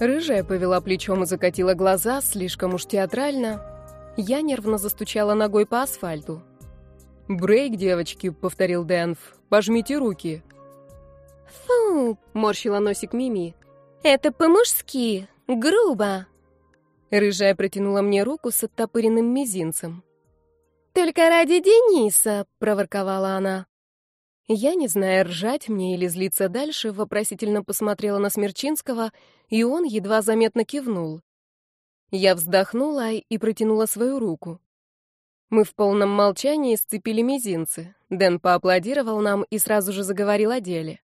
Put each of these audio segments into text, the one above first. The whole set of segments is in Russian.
Рыжая повела плечом и закатила глаза, слишком уж театрально. Я нервно застучала ногой по асфальту. «Брейк, девочки», — повторил Дэнф. «Пожмите руки». «Фу!» — морщила носик Мими. «Это по-мужски, грубо». Рыжая протянула мне руку с оттопыренным мизинцем. «Только ради Дениса», — проворковала она. Я, не зная, ржать мне или злиться дальше, вопросительно посмотрела на Смерчинского, и он едва заметно кивнул. Я вздохнула и протянула свою руку. Мы в полном молчании сцепили мизинцы. Дэн поаплодировал нам и сразу же заговорил о деле.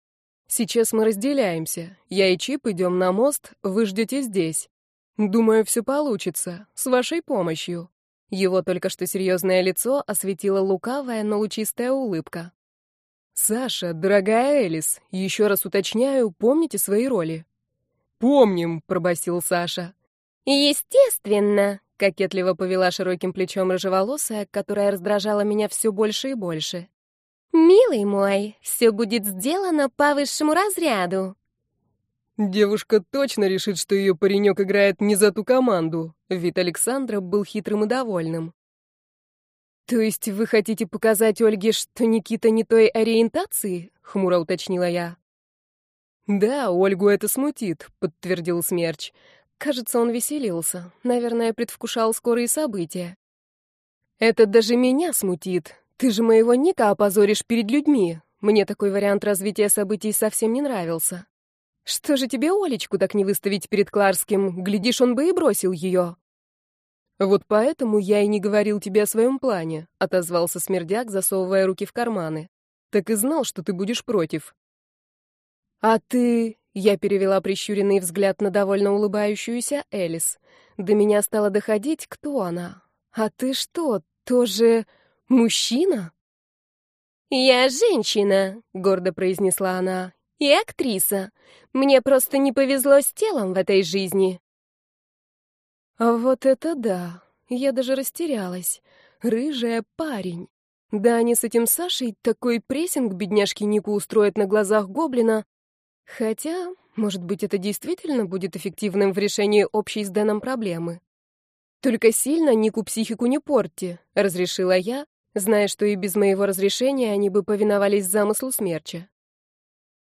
«Сейчас мы разделяемся. Я и Чип идем на мост, вы ждете здесь. Думаю, все получится, с вашей помощью». Его только что серьезное лицо осветила лукавая, но лучистая улыбка. «Саша, дорогая Элис, еще раз уточняю, помните свои роли?» «Помним», — пробасил Саша. «Естественно», — кокетливо повела широким плечом рыжеволосая, которая раздражала меня все больше и больше. «Милый мой, все будет сделано по высшему разряду». Девушка точно решит, что ее паренек играет не за ту команду. Вид Александра был хитрым и довольным. «То есть вы хотите показать Ольге, что Никита не той ориентации?» — хмуро уточнила я. «Да, Ольгу это смутит», — подтвердил Смерч. Кажется, он веселился. Наверное, предвкушал скорые события. «Это даже меня смутит. Ты же моего Ника опозоришь перед людьми. Мне такой вариант развития событий совсем не нравился. Что же тебе Олечку так не выставить перед Кларским? Глядишь, он бы и бросил ее». «Вот поэтому я и не говорил тебе о своем плане», — отозвался Смердяк, засовывая руки в карманы. «Так и знал, что ты будешь против». «А ты...» — я перевела прищуренный взгляд на довольно улыбающуюся Элис. До меня стало доходить, кто она. «А ты что, тоже мужчина?» «Я женщина», — гордо произнесла она, — «и актриса. Мне просто не повезло с телом в этой жизни». Вот это да! Я даже растерялась. Рыжая парень. Да они с этим Сашей такой прессинг бедняжке Нику устроят на глазах гоблина. Хотя, может быть, это действительно будет эффективным в решении общей с Дэном проблемы. Только сильно Нику психику не порти, разрешила я, зная, что и без моего разрешения они бы повиновались замыслу смерча.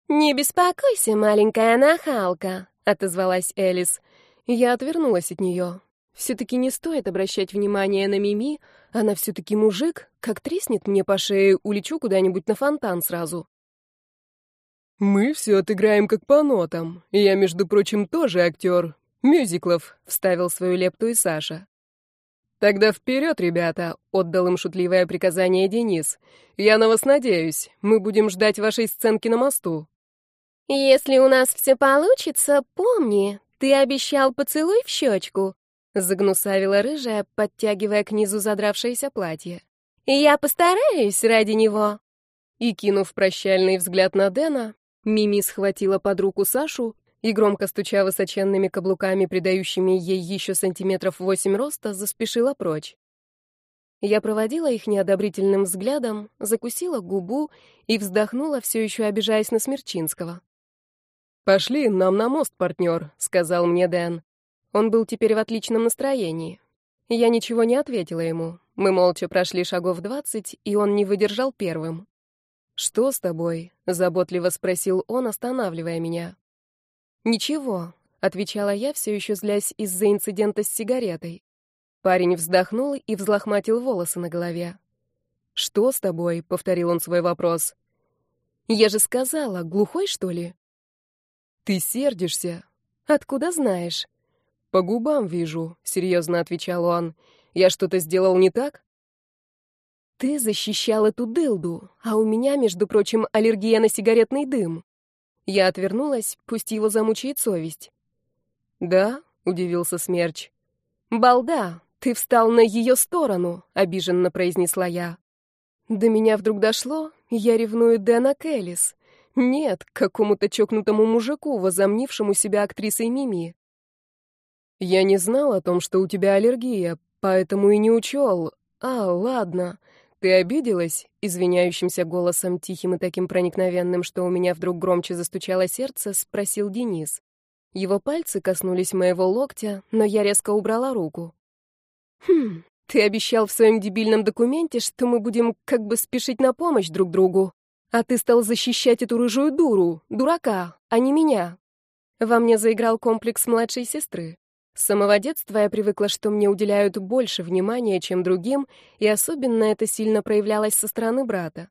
«Не беспокойся, маленькая нахалка», — отозвалась Элис. Я отвернулась от нее. Все-таки не стоит обращать внимание на Мими, она все-таки мужик, как треснет мне по шее, улечу куда-нибудь на фонтан сразу. «Мы все отыграем как по нотам. Я, между прочим, тоже актер. Мюзиклов», — вставил свою лепту и Саша. «Тогда вперед, ребята!» — отдал им шутливое приказание Денис. «Я на вас надеюсь. Мы будем ждать вашей сценки на мосту». «Если у нас все получится, помни, «Ты обещал поцелуй в щечку», — загнусавила рыжая, подтягивая к низу задравшееся платье. «Я постараюсь ради него». И, кинув прощальный взгляд на Дэна, Мими схватила под руку Сашу и, громко стуча высоченными каблуками, придающими ей еще сантиметров восемь роста, заспешила прочь. Я проводила их неодобрительным взглядом, закусила губу и вздохнула, все еще обижаясь на Смерчинского. «Пошли, нам на мост, партнер», — сказал мне Дэн. Он был теперь в отличном настроении. Я ничего не ответила ему. Мы молча прошли шагов двадцать, и он не выдержал первым. «Что с тобой?» — заботливо спросил он, останавливая меня. «Ничего», — отвечала я, все еще злясь из-за инцидента с сигаретой. Парень вздохнул и взлохматил волосы на голове. «Что с тобой?» — повторил он свой вопрос. «Я же сказала, глухой, что ли?» «Ты сердишься?» «Откуда знаешь?» «По губам вижу», — серьезно отвечал он. «Я что-то сделал не так?» «Ты защищал эту дылду, а у меня, между прочим, аллергия на сигаретный дым». Я отвернулась, пусть его замучает совесть. «Да?» — удивился Смерч. «Балда, ты встал на ее сторону», — обиженно произнесла я. До меня вдруг дошло, я ревную Дэна Келлис. Нет, к какому-то чокнутому мужику, возомнившему себя актрисой Мими. Я не знал о том, что у тебя аллергия, поэтому и не учел. А, ладно. Ты обиделась? Извиняющимся голосом, тихим и таким проникновенным, что у меня вдруг громче застучало сердце, спросил Денис. Его пальцы коснулись моего локтя, но я резко убрала руку. «Хм, ты обещал в своем дебильном документе, что мы будем как бы спешить на помощь друг другу, а ты стал защищать эту рыжую дуру, дурака, а не меня». Во мне заиграл комплекс младшей сестры. С самого детства я привыкла, что мне уделяют больше внимания, чем другим, и особенно это сильно проявлялось со стороны брата.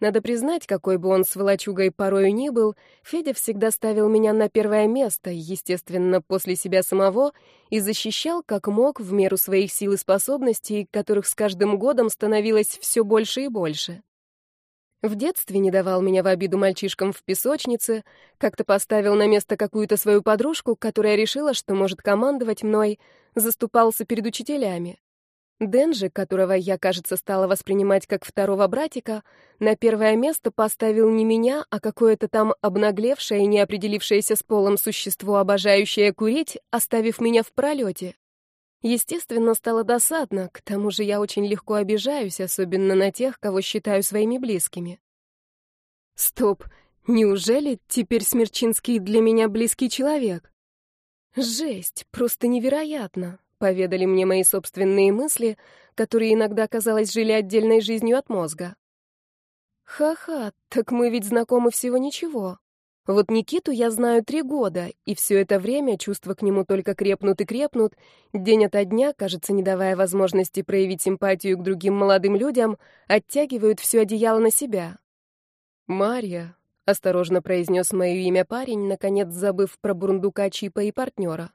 Надо признать, какой бы он с волочугой порою ни был, Федя всегда ставил меня на первое место, естественно, после себя самого, и защищал как мог в меру своих сил и способностей, которых с каждым годом становилось все больше и больше. В детстве не давал меня в обиду мальчишкам в песочнице, как-то поставил на место какую-то свою подружку, которая решила, что может командовать мной, заступался перед учителями. Дэн же, которого я, кажется, стала воспринимать как второго братика, на первое место поставил не меня, а какое-то там обнаглевшее и неопределившееся с полом существо, обожающее курить, оставив меня в пролете. Естественно, стало досадно, к тому же я очень легко обижаюсь, особенно на тех, кого считаю своими близкими. Стоп, неужели теперь Смерчинский для меня близкий человек? Жесть, просто невероятно, поведали мне мои собственные мысли, которые иногда, казалось, жили отдельной жизнью от мозга. Ха-ха, так мы ведь знакомы всего ничего. Вот Никиту я знаю три года, и все это время чувства к нему только крепнут и крепнут, день ото дня, кажется, не давая возможности проявить симпатию к другим молодым людям, оттягивают все одеяло на себя. «Марья», — осторожно произнес мое имя парень, наконец забыв про бурундука Чипа и партнера.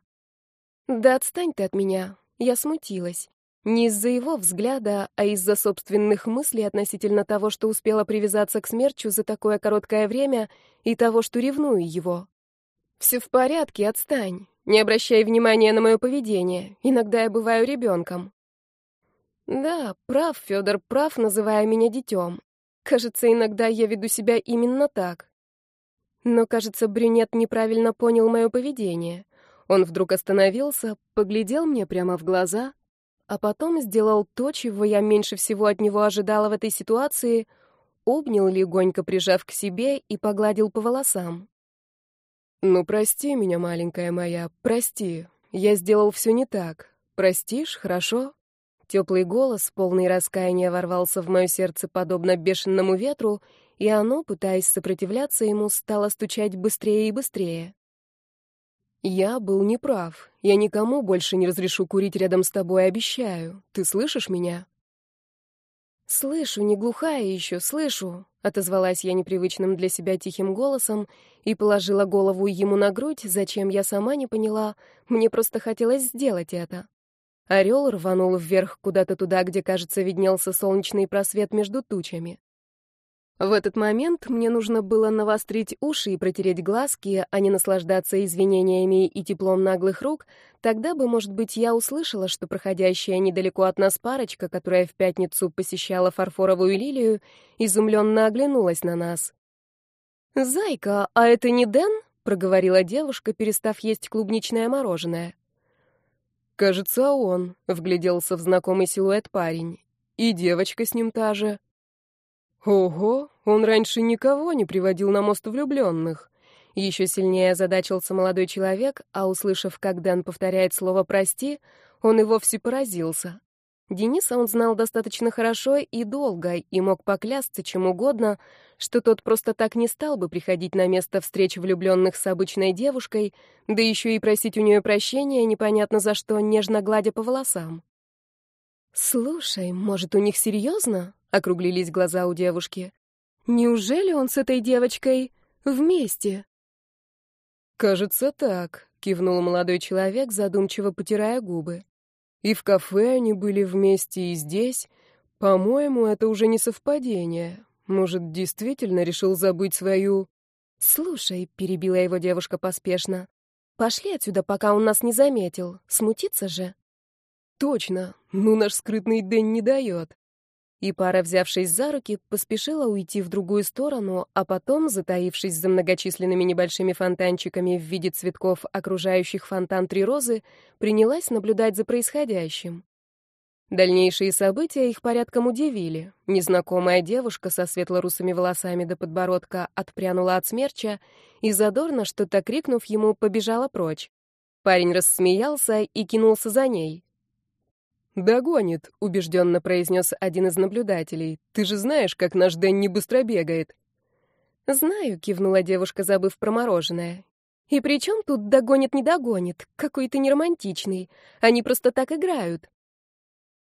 «Да отстань ты от меня», — я смутилась. Не из-за его взгляда, а из-за собственных мыслей относительно того, что успела привязаться к смерчу за такое короткое время и того, что ревную его. «Все в порядке, отстань. Не обращай внимания на мое поведение. Иногда я бываю ребенком». «Да, прав, Федор, прав, называя меня детем. Кажется, иногда я веду себя именно так». Но, кажется, брюнет неправильно понял мое поведение. Он вдруг остановился, поглядел мне прямо в глаза — а потом сделал то, чего я меньше всего от него ожидала в этой ситуации, обнял легонько, прижав к себе и погладил по волосам. «Ну, прости меня, маленькая моя, прости. Я сделал все не так. Простишь, хорошо?» Теплый голос, полный раскаяния, ворвался в мое сердце подобно бешеному ветру, и оно, пытаясь сопротивляться ему, стало стучать быстрее и быстрее. Я был неправ. Я никому больше не разрешу курить рядом с тобой, обещаю. Ты слышишь меня? Слышу, не глухая еще, слышу, отозвалась я непривычным для себя тихим голосом и положила голову ему на грудь, зачем я сама не поняла. Мне просто хотелось сделать это. Орел рванул вверх куда-то туда, где, кажется, виднелся солнечный просвет между тучами. В этот момент мне нужно было навострить уши и протереть глазки, а не наслаждаться извинениями и теплом наглых рук, тогда бы, может быть, я услышала, что проходящая недалеко от нас парочка, которая в пятницу посещала фарфоровую лилию, изумленно оглянулась на нас. «Зайка, а это не Дэн?» — проговорила девушка, перестав есть клубничное мороженое. «Кажется, он», — вгляделся в знакомый силуэт парень. «И девочка с ним та же». Ого, он раньше никого не приводил на мост влюбленных. Еще сильнее озадачился молодой человек, а услышав, как Дэн повторяет слово «прости», он и вовсе поразился. Дениса он знал достаточно хорошо и долго, и мог поклясться чем угодно, что тот просто так не стал бы приходить на место встреч влюбленных с обычной девушкой, да еще и просить у нее прощения непонятно за что, нежно гладя по волосам. «Слушай, может, у них серьезно?» — округлились глаза у девушки. «Неужели он с этой девочкой вместе?» «Кажется, так», — кивнул молодой человек, задумчиво потирая губы. «И в кафе они были вместе, и здесь. По-моему, это уже не совпадение. Может, действительно решил забыть свою...» «Слушай», — перебила его девушка поспешно, — «пошли отсюда, пока он нас не заметил. Смутиться же». «Точно. Ну, наш скрытный Дэн не дает». И пара, взявшись за руки, поспешила уйти в другую сторону, а потом, затаившись за многочисленными небольшими фонтанчиками в виде цветков, окружающих фонтан три розы, принялась наблюдать за происходящим. Дальнейшие события их порядком удивили. Незнакомая девушка со светло-русыми волосами до подбородка отпрянула от смерча и задорно, что-то крикнув ему, побежала прочь. Парень рассмеялся и кинулся за ней. «Догонит», — убежденно произнес один из наблюдателей. «Ты же знаешь, как наш Дэнни быстро бегает». «Знаю», — кивнула девушка, забыв про мороженое. «И при чем тут догонит, не догонит? Какой ты неромантичный. Они просто так играют».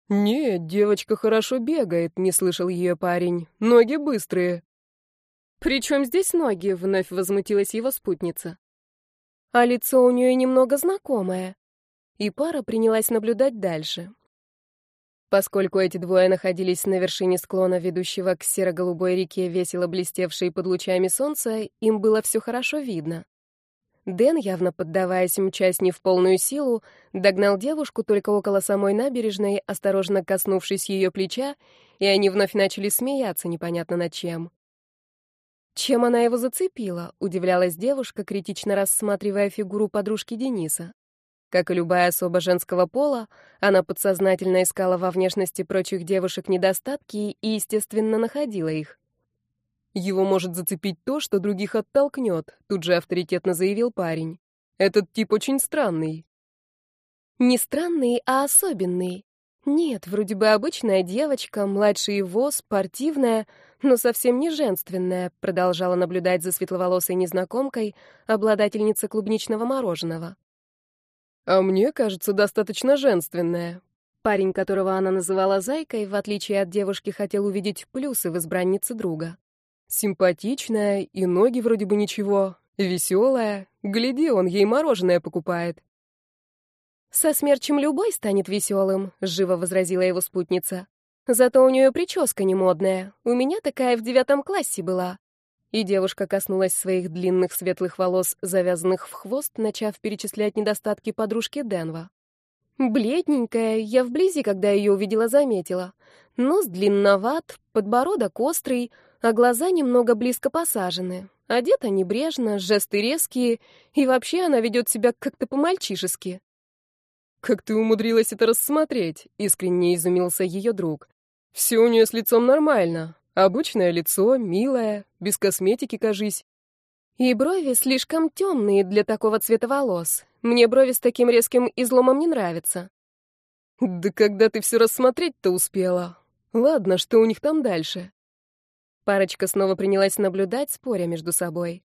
«Нет, девочка хорошо бегает», — не слышал ее парень. «Ноги быстрые». «При чем здесь ноги?» — вновь возмутилась его спутница. «А лицо у нее немного знакомое». И пара принялась наблюдать дальше. Поскольку эти двое находились на вершине склона, ведущего к серо-голубой реке, весело блестевшей под лучами солнца, им было все хорошо видно. Дэн, явно поддаваясь мчась не в полную силу, догнал девушку только около самой набережной, осторожно коснувшись ее плеча, и они вновь начали смеяться непонятно над чем. Чем она его зацепила, удивлялась девушка, критично рассматривая фигуру подружки Дениса. Как и любая особа женского пола, она подсознательно искала во внешности прочих девушек недостатки и, естественно, находила их. Его может зацепить то, что других оттолкнет, тут же авторитетно заявил парень. Этот тип очень странный. Не странный, а особенный. Нет, вроде бы обычная девочка, младшая его, спортивная, но совсем не женственная, продолжала наблюдать за светловолосой незнакомкой, обладательница клубничного мороженого. А мне кажется, достаточно женственная. Парень, которого она называла зайкой, в отличие от девушки, хотел увидеть плюсы в избраннице друга. Симпатичная, и ноги вроде бы ничего, веселая. Гляди, он ей мороженое покупает. «Со смерчем любой станет веселым», — живо возразила его спутница. «Зато у нее прическа не модная. У меня такая в девятом классе была». И девушка коснулась своих длинных светлых волос, завязанных в хвост, начав перечислять недостатки подружки Денва. Бледненькая, я вблизи, когда ее увидела, заметила. Нос длинноват, подбородок острый, а глаза немного близко посажены. Одета небрежно, жесты резкие, и вообще она ведет себя как-то по-мальчишески. «Как ты умудрилась это рассмотреть?» — искренне изумился ее друг. «Все у нее с лицом нормально. Обычное лицо, милое, без косметики, кажись». И брови слишком темные для такого цвета волос. Мне брови с таким резким изломом не нравятся. «Да когда ты все рассмотреть-то успела? Ладно, что у них там дальше?» Парочка снова принялась наблюдать, споря между собой.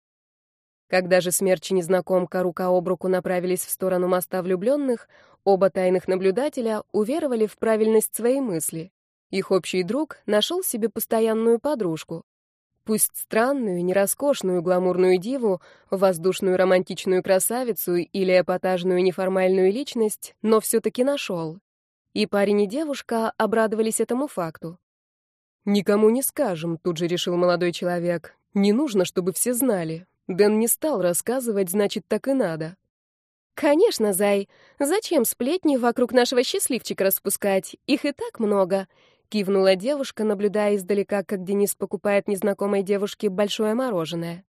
Когда же смерч и незнакомка рука об руку направились в сторону моста влюбленных, оба тайных наблюдателя уверовали в правильность своей мысли. Их общий друг нашел себе постоянную подружку. Пусть странную, нероскошную гламурную диву, воздушную романтичную красавицу или эпатажную неформальную личность, но все-таки нашел. И парень и девушка обрадовались этому факту. «Никому не скажем», — тут же решил молодой человек. «Не нужно, чтобы все знали. Дэн не стал рассказывать, значит, так и надо». «Конечно, Зай. Зачем сплетни вокруг нашего счастливчика распускать? Их и так много», — кивнула девушка, наблюдая издалека, как Денис покупает незнакомой девушке большое мороженое.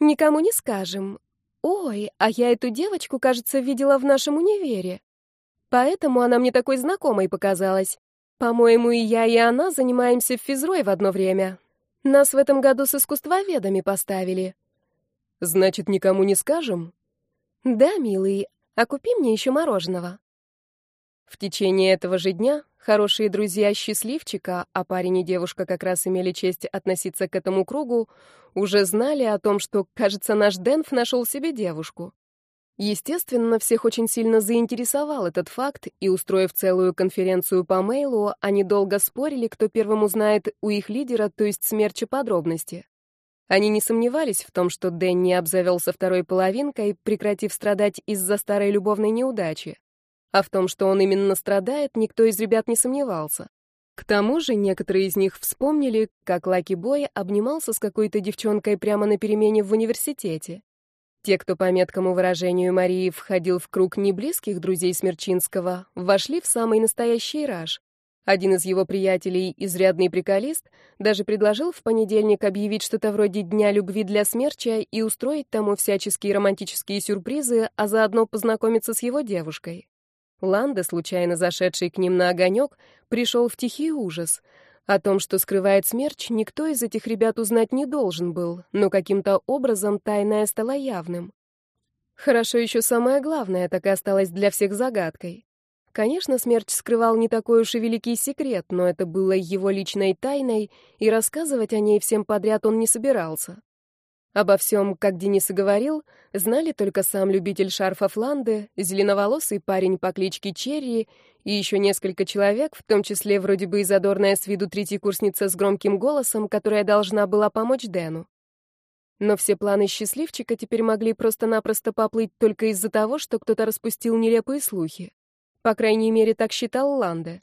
«Никому не скажем. Ой, а я эту девочку, кажется, видела в нашем универе. Поэтому она мне такой знакомой показалась. По-моему, и я, и она занимаемся физрой в одно время. Нас в этом году с искусствоведами поставили. Значит, никому не скажем? Да, милый, а купи мне еще мороженого. В течение этого же дня хорошие друзья счастливчика, а парень и девушка как раз имели честь относиться к этому кругу, уже знали о том, что, кажется, наш Дэнф нашел себе девушку. Естественно, всех очень сильно заинтересовал этот факт, и, устроив целую конференцию по мейлу, они долго спорили, кто первым узнает у их лидера, то есть смерча, подробности. Они не сомневались в том, что Дэнни обзавелся второй половинкой, прекратив страдать из-за старой любовной неудачи. А в том, что он именно страдает, никто из ребят не сомневался. К тому же некоторые из них вспомнили, как Лаки Бой обнимался с какой-то девчонкой прямо на перемене в университете. Те, кто по меткому выражению Марии входил в круг неблизких друзей Смерчинского, вошли в самый настоящий раж. Один из его приятелей, изрядный приколист, даже предложил в понедельник объявить что-то вроде Дня любви для Смерча и устроить тому всяческие романтические сюрпризы, а заодно познакомиться с его девушкой. Ланда, случайно зашедший к ним на огонек, пришел в тихий ужас. О том, что скрывает смерч, никто из этих ребят узнать не должен был, но каким-то образом тайное стало явным. Хорошо еще самое главное так и осталось для всех загадкой. Конечно, смерч скрывал не такой уж и великий секрет, но это было его личной тайной, и рассказывать о ней всем подряд он не собирался. Обо всем, как Денис и говорил, знали только сам любитель шарфов Ланды, зеленоволосый парень по кличке Черри и еще несколько человек, в том числе вроде бы и задорная с виду третьекурсница с громким голосом, которая должна была помочь Дэну. Но все планы счастливчика теперь могли просто-напросто поплыть только из-за того, что кто-то распустил нелепые слухи. По крайней мере, так считал Ланде.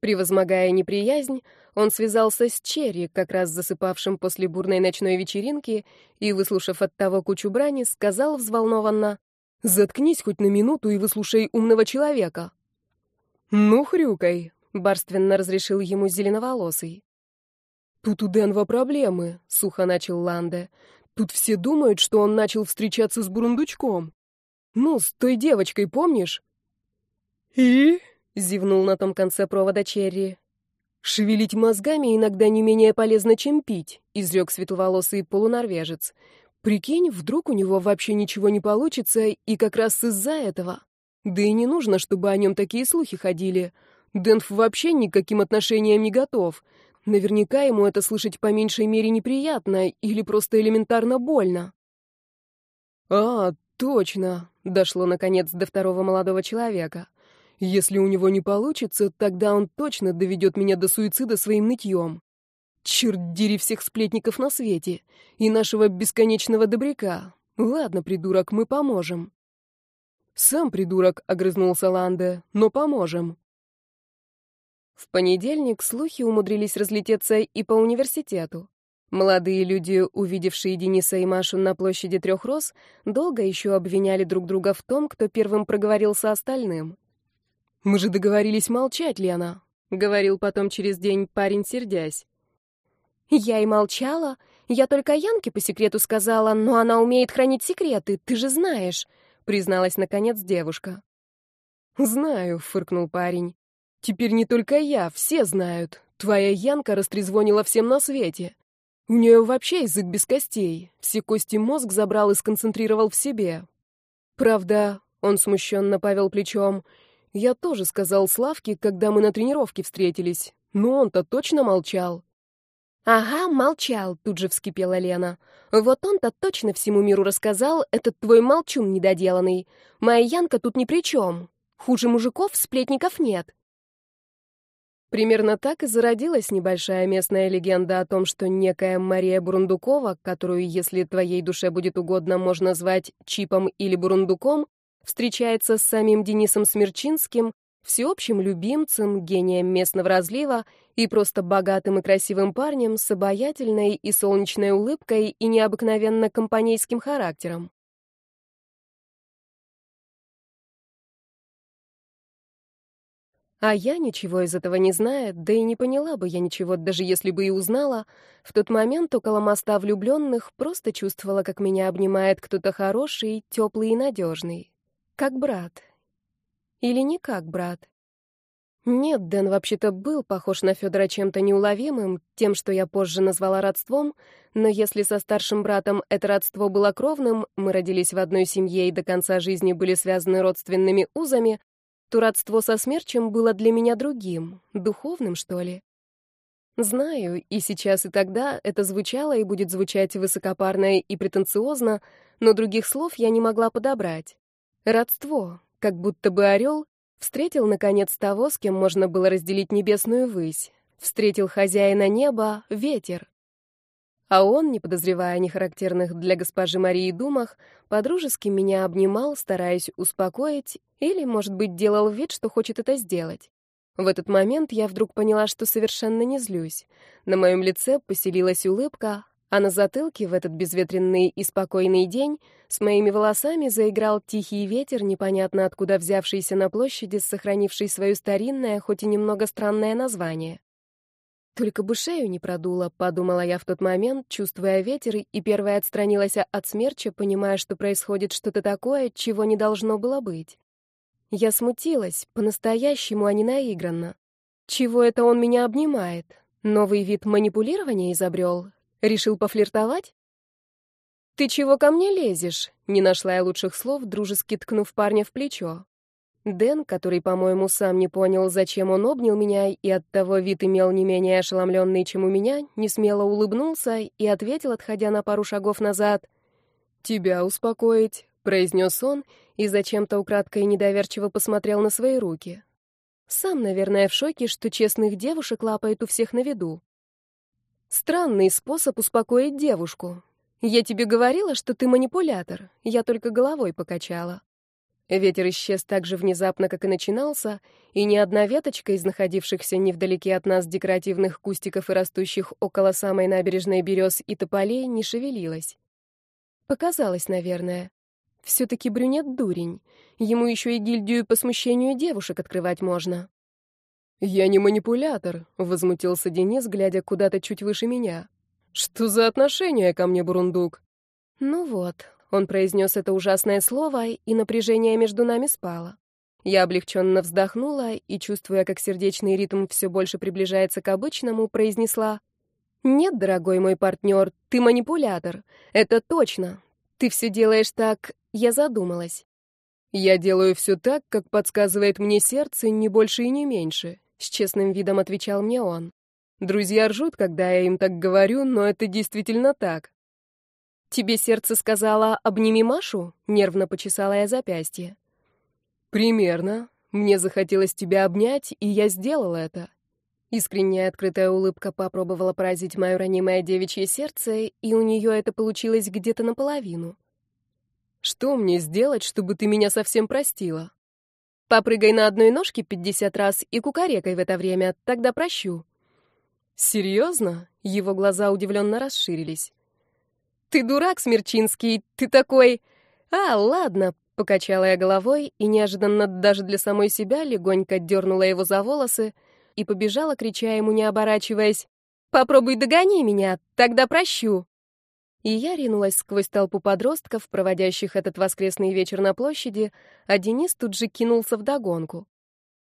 Превозмогая неприязнь, он связался с Черри, как раз засыпавшим после бурной ночной вечеринки, и, выслушав от того кучу брани, сказал взволнованно, «Заткнись хоть на минуту и выслушай умного человека». «Ну, хрюкай», — барственно разрешил ему зеленоволосый. «Тут у Денва проблемы», — сухо начал Ланде. «Тут все думают, что он начал встречаться с бурундучком. Ну, с той девочкой, помнишь?» «И?» Зевнул на том конце провода Черри. Шевелить мозгами иногда не менее полезно, чем пить, изрек светловолосый полунорвежец. Прикинь, вдруг у него вообще ничего не получится, и как раз из-за этого. Да и не нужно, чтобы о нем такие слухи ходили. Дэнф вообще никаким отношениям не готов. Наверняка ему это слышать по меньшей мере неприятно или просто элементарно больно. А, точно, дошло наконец до второго молодого человека. Если у него не получится, тогда он точно доведет меня до суицида своим нытьем. Черт дери всех сплетников на свете. И нашего бесконечного добряка. Ладно, придурок, мы поможем. Сам придурок, — огрызнулся Ланде, — но поможем. В понедельник слухи умудрились разлететься и по университету. Молодые люди, увидевшие Дениса и Машу на площади Трех Роз, долго еще обвиняли друг друга в том, кто первым проговорился остальным. Мы же договорились молчать, Лена, говорил потом через день парень, сердясь. Я и молчала. Я только Янке по секрету сказала, но она умеет хранить секреты, ты же знаешь, призналась наконец девушка. Знаю, фыркнул парень. Теперь не только я, все знают. Твоя Янка растрезвонила всем на свете. У нее вообще язык без костей. Все кости мозг забрал и сконцентрировал в себе. Правда, он смущенно повел плечом, я тоже сказал Славке, когда мы на тренировке встретились, но он-то точно молчал. «Ага, молчал», — тут же вскипела Лена. «Вот он-то точно всему миру рассказал, этот твой молчун недоделанный. Моя Янка тут ни при чем. Хуже мужиков сплетников нет». Примерно так и зародилась небольшая местная легенда о том, что некая Мария Бурундукова, которую, если твоей душе будет угодно, можно звать Чипом или Бурундуком, встречается с самим Денисом Смерчинским, всеобщим любимцем, гением местного разлива и просто богатым и красивым парнем с обаятельной и солнечной улыбкой и необыкновенно компанейским характером. А я ничего из этого не зная, да и не поняла бы я ничего, даже если бы и узнала, в тот момент около моста влюбленных просто чувствовала, как меня обнимает кто-то хороший, теплый и надежный. Как брат. Или не как брат. Нет, Дэн вообще-то был похож на Федора чем-то неуловимым, тем, что я позже назвала родством, но если со старшим братом это родство было кровным, мы родились в одной семье и до конца жизни были связаны родственными узами, то родство со смерчем было для меня другим, духовным, что ли. Знаю, и сейчас, и тогда это звучало и будет звучать высокопарно и претенциозно, но других слов я не могла подобрать. Родство, как будто бы орел, встретил, наконец, того, с кем можно было разделить небесную высь. Встретил хозяина неба, ветер. А он, не подозревая о нехарактерных для госпожи Марии думах, подружески меня обнимал, стараясь успокоить, или, может быть, делал вид, что хочет это сделать. В этот момент я вдруг поняла, что совершенно не злюсь. На моем лице поселилась улыбка, а на затылке в этот безветренный и спокойный день с моими волосами заиграл тихий ветер, непонятно откуда взявшийся на площади, сохранивший свое старинное, хоть и немного странное название. Только бы шею не продуло, подумала я в тот момент, чувствуя ветер, и первая отстранилась от смерча, понимая, что происходит что-то такое, чего не должно было быть. Я смутилась, по-настоящему, а не наигранно. Чего это он меня обнимает? Новый вид манипулирования изобрел? Решил пофлиртовать? «Ты чего ко мне лезешь?» — не нашла я лучших слов, дружески ткнув парня в плечо. Дэн, который, по-моему, сам не понял, зачем он обнял меня, и оттого вид имел не менее ошеломленный, чем у меня, несмело улыбнулся и ответил, отходя на пару шагов назад. «Тебя успокоить», — произнес он, и зачем-то украдкой недоверчиво посмотрел на свои руки. Сам, наверное, в шоке, что честных девушек лапает у всех на виду. Странный способ успокоить девушку, «Я тебе говорила, что ты манипулятор. Я только головой покачала». Ветер исчез так же внезапно, как и начинался, и ни одна веточка из находившихся невдалеке от нас декоративных кустиков и растущих около самой набережной берез и тополей не шевелилась. Показалось, наверное. Все-таки брюнет дурень. Ему еще и гильдию по смущению девушек открывать можно. «Я не манипулятор», — возмутился Денис, глядя куда-то чуть выше меня. «Что за отношение ко мне, Бурундук?» «Ну вот», — он произнес это ужасное слово, и напряжение между нами спало. Я облегченно вздохнула и, чувствуя, как сердечный ритм все больше приближается к обычному, произнесла «Нет, дорогой мой партнер, ты манипулятор. Это точно. Ты все делаешь так...» Я задумалась. «Я делаю все так, как подсказывает мне сердце, не больше и не меньше», — с честным видом отвечал мне он. Друзья ржут, когда я им так говорю, но это действительно так. «Тебе сердце сказала «обними Машу»?» — нервно почесала я запястье. «Примерно. Мне захотелось тебя обнять, и я сделала это». Искренняя открытая улыбка попробовала поразить мое ранимое девичье сердце, и у нее это получилось где-то наполовину. «Что мне сделать, чтобы ты меня совсем простила?» «Попрыгай на одной ножке пятьдесят раз и кукарекай в это время, тогда прощу», «Серьезно?» — его глаза удивленно расширились. «Ты дурак, Смерчинский, ты такой...» «А, ладно», — покачала я головой и неожиданно даже для самой себя легонько дернула его за волосы и побежала, крича ему, не оборачиваясь, «Попробуй догони меня, тогда прощу». И я ринулась сквозь толпу подростков, проводящих этот воскресный вечер на площади, а Денис тут же кинулся вдогонку.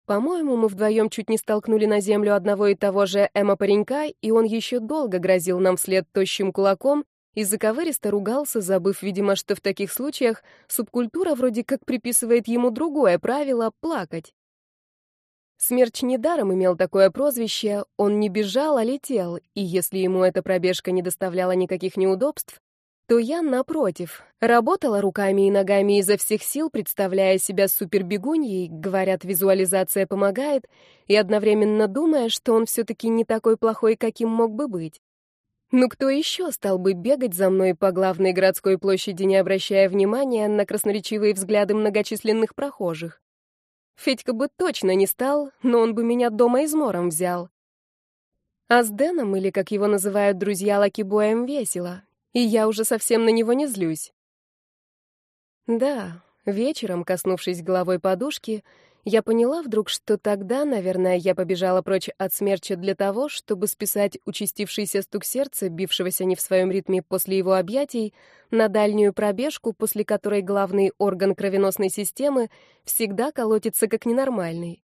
По-моему, мы вдвоем чуть не столкнули на землю одного и того же Эма-паренька, и он еще долго грозил нам вслед тощим кулаком и заковыристо ругался, забыв, видимо, что в таких случаях субкультура вроде как приписывает ему другое правило — плакать. Смерч недаром имел такое прозвище, он не бежал, а летел, и если ему эта пробежка не доставляла никаких неудобств, то я, напротив, работала руками и ногами изо всех сил, представляя себя супербегуньей, говорят, визуализация помогает, и одновременно думая, что он все-таки не такой плохой, каким мог бы быть. Ну кто еще стал бы бегать за мной по главной городской площади, не обращая внимания на красноречивые взгляды многочисленных прохожих? Федька бы точно не стал, но он бы меня дома измором взял. А с Дэном, или, как его называют друзья, Лакибоем, весело и я уже совсем на него не злюсь. Да, вечером, коснувшись головой подушки, я поняла вдруг, что тогда, наверное, я побежала прочь от смерча для того, чтобы списать участившийся стук сердца, бившегося не в своем ритме после его объятий, на дальнюю пробежку, после которой главный орган кровеносной системы всегда колотится как ненормальный.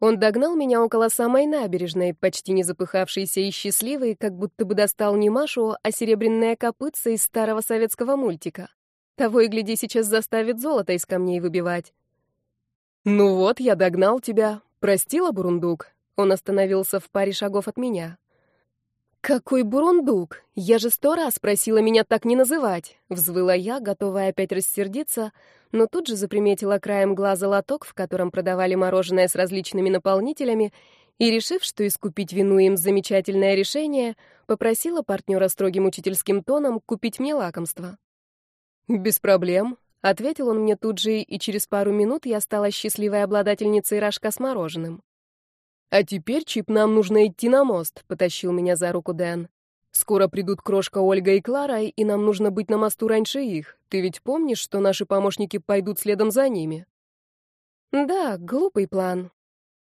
Он догнал меня около самой набережной, почти не запыхавшийся и счастливый, как будто бы достал не Машу, а серебряное копытце из старого советского мультика. Того и гляди, сейчас заставит золото из камней выбивать. «Ну вот, я догнал тебя. Простила, Бурундук?» Он остановился в паре шагов от меня. «Какой бурундук! Я же сто раз просила меня так не называть!» Взвыла я, готовая опять рассердиться, но тут же заприметила краем глаза лоток, в котором продавали мороженое с различными наполнителями, и, решив, что искупить вину им замечательное решение, попросила партнера строгим учительским тоном купить мне лакомство. «Без проблем», — ответил он мне тут же, и через пару минут я стала счастливой обладательницей рожка с мороженым. «А теперь, Чип, нам нужно идти на мост», — потащил меня за руку Дэн. «Скоро придут Крошка, Ольга и Клара, и нам нужно быть на мосту раньше их. Ты ведь помнишь, что наши помощники пойдут следом за ними?» «Да, глупый план.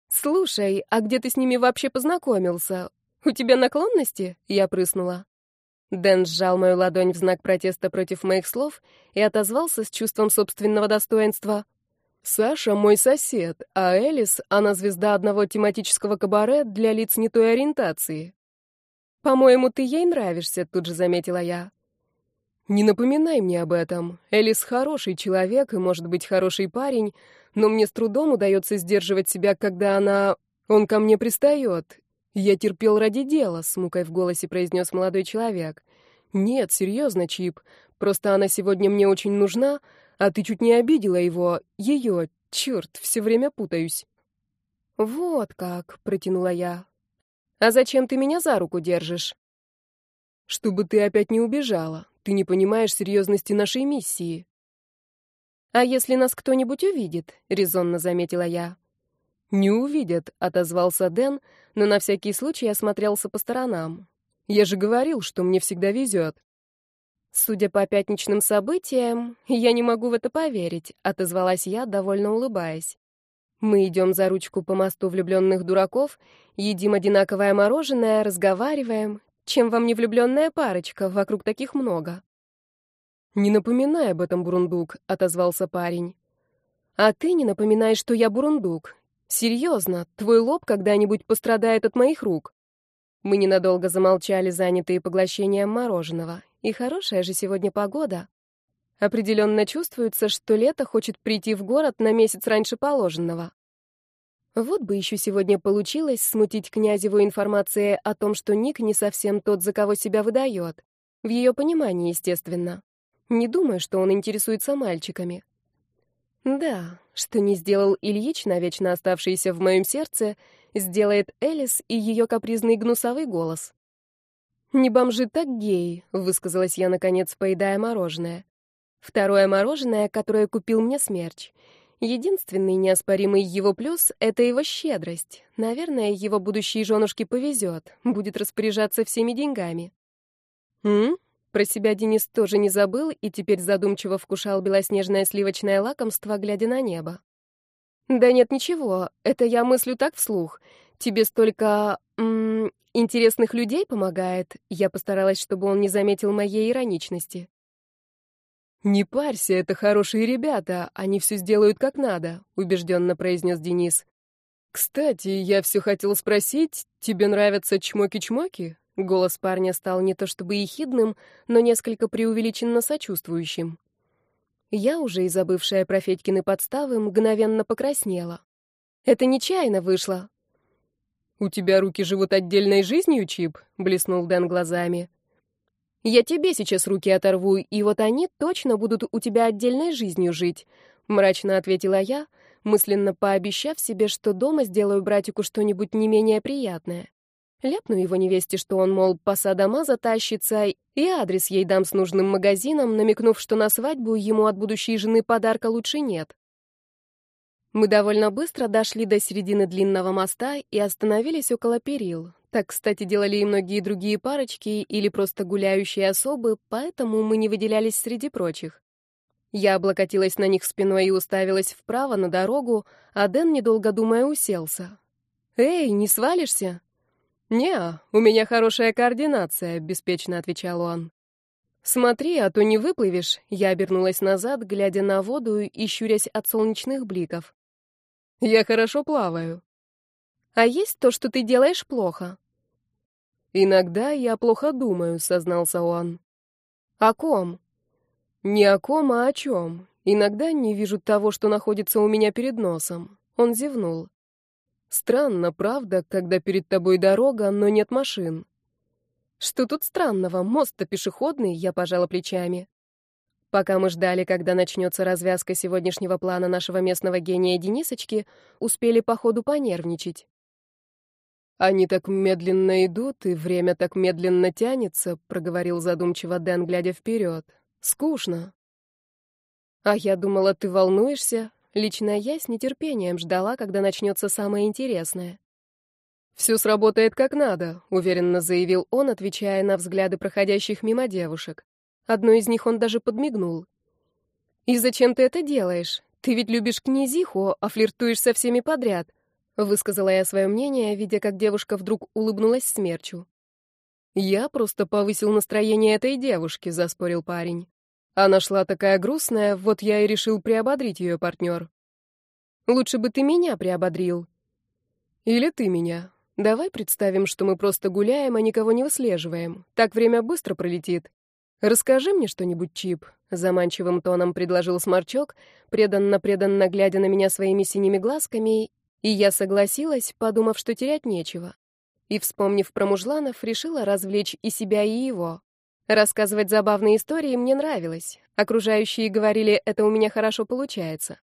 Слушай, а где ты с ними вообще познакомился? У тебя наклонности?» — я прыснула. Дэн сжал мою ладонь в знак протеста против моих слов и отозвался с чувством собственного достоинства. Саша мой сосед, а Элис, она звезда одного тематического кабаре для лиц не той ориентации. По-моему, ты ей нравишься, тут же заметила я. Не напоминай мне об этом. Элис хороший человек и, может быть, хороший парень, но мне с трудом удается сдерживать себя, когда она... Он ко мне пристает. Я терпел ради дела, с мукой в голосе произнес молодой человек. Нет, серьезно, Чип. Просто она сегодня мне очень нужна, а ты чуть не обидела его. Ее. Черт, все время путаюсь. Вот как, протянула я. А зачем ты меня за руку держишь? Чтобы ты опять не убежала. Ты не понимаешь серьезности нашей миссии. А если нас кто-нибудь увидит, резонно заметила я. Не увидят, отозвался Дэн, но на всякий случай осмотрелся по сторонам. Я же говорил, что мне всегда везет. Судя по пятничным событиям, я не могу в это поверить, отозвалась я, довольно улыбаясь. Мы идем за ручку по мосту влюбленных дураков, едим одинаковое мороженое, разговариваем, чем вам не влюбленная парочка? Вокруг таких много. Не напоминай об этом, Бурундук, отозвался парень. А ты не напоминай, что я Бурундук. Серьезно, твой лоб когда-нибудь пострадает от моих рук. Мы ненадолго замолчали, занятые поглощением мороженого. И хорошая же сегодня погода. Определенно чувствуется, что лето хочет прийти в город на месяц раньше положенного. Вот бы еще сегодня получилось смутить Князеву информацией о том, что Ник не совсем тот, за кого себя выдает. В ее понимании, естественно. Не думаю, что он интересуется мальчиками. Да, что не сделал Ильич, навечно оставшийся в моем сердце, сделает Элис и ее капризный гнусовый голос. «Не бомжи, так геи», — высказалась я, наконец, поедая мороженое. Второе мороженое, которое купил мне смерч — Единственный неоспоримый его плюс — это его щедрость. Наверное, его будущей женушке повезет, будет распоряжаться всеми деньгами. «М?» Про себя Денис тоже не забыл и теперь задумчиво вкушал белоснежное сливочное лакомство, глядя на небо. «Да нет, ничего, это я мыслю так вслух. Тебе столько... М -м, интересных людей помогает». Я постаралась, чтобы он не заметил моей ироничности. «Не парься, это хорошие ребята, они все сделают как надо», — убежденно произнес Денис. «Кстати, я все хотел спросить, тебе нравятся чмоки-чмоки?» Голос парня стал не то чтобы ехидным, но несколько преувеличенно сочувствующим. Я, уже и забывшая про Федькины подставы, мгновенно покраснела. Это нечаянно вышло. «У тебя руки живут отдельной жизнью, Чип?» — блеснул Дэн глазами. Я тебе сейчас руки оторву, и вот они точно будут у тебя отдельной жизнью жить», — мрачно ответила я, мысленно пообещав себе, что дома сделаю братику что-нибудь не менее приятное. Ляпну его невесте, что он, мол, по садома затащится, и адрес ей дам с нужным магазином, намекнув, что на свадьбу ему от будущей жены подарка лучше нет. Мы довольно быстро дошли до середины длинного моста и остановились около перил. Так, кстати, делали и многие другие парочки или просто гуляющие особы, поэтому мы не выделялись среди прочих. Я облокотилась на них спиной и уставилась вправо на дорогу, а Дэн, недолго думая, уселся. «Эй, не свалишься?» «Не, у меня хорошая координация», — беспечно отвечал он. «Смотри, а то не выплывешь», — я обернулась назад, глядя на воду и щурясь от солнечных бликов. «Я хорошо плаваю». «А есть то, что ты делаешь плохо?» «Иногда я плохо думаю», — сознался он. «О ком?» «Не о ком, а о чем. Иногда не вижу того, что находится у меня перед носом». Он зевнул. «Странно, правда, когда перед тобой дорога, но нет машин». «Что тут странного? Мост-то пешеходный», — я пожала плечами. Пока мы ждали, когда начнется развязка сегодняшнего плана нашего местного гения Денисочки, успели по ходу понервничать. «Они так медленно идут, и время так медленно тянется», — проговорил задумчиво Дэн, глядя вперед. «Скучно». «А я думала, ты волнуешься. Лично я с нетерпением ждала, когда начнется самое интересное». «Все сработает как надо», — уверенно заявил он, отвечая на взгляды проходящих мимо девушек. Одной из них он даже подмигнул. «И зачем ты это делаешь? Ты ведь любишь князиху, а флиртуешь со всеми подряд. Высказала я свое мнение, видя, как девушка вдруг улыбнулась смерчу. «Я просто повысил настроение этой девушки», — заспорил парень. «Она шла такая грустная, вот я и решил приободрить ее партнер». Лучше бы ты меня приободрил. Или ты меня. Давай представим, что мы просто гуляем, а никого не выслеживаем. Так время быстро пролетит. Расскажи мне что-нибудь, Чип, заманчивым тоном предложил Сморчок, преданно-преданно глядя на меня своими синими глазками, и я согласилась, подумав, что терять нечего. И, вспомнив про мужланов, решила развлечь и себя, и его. Рассказывать забавные истории мне нравилось. Окружающие говорили, это у меня хорошо получается.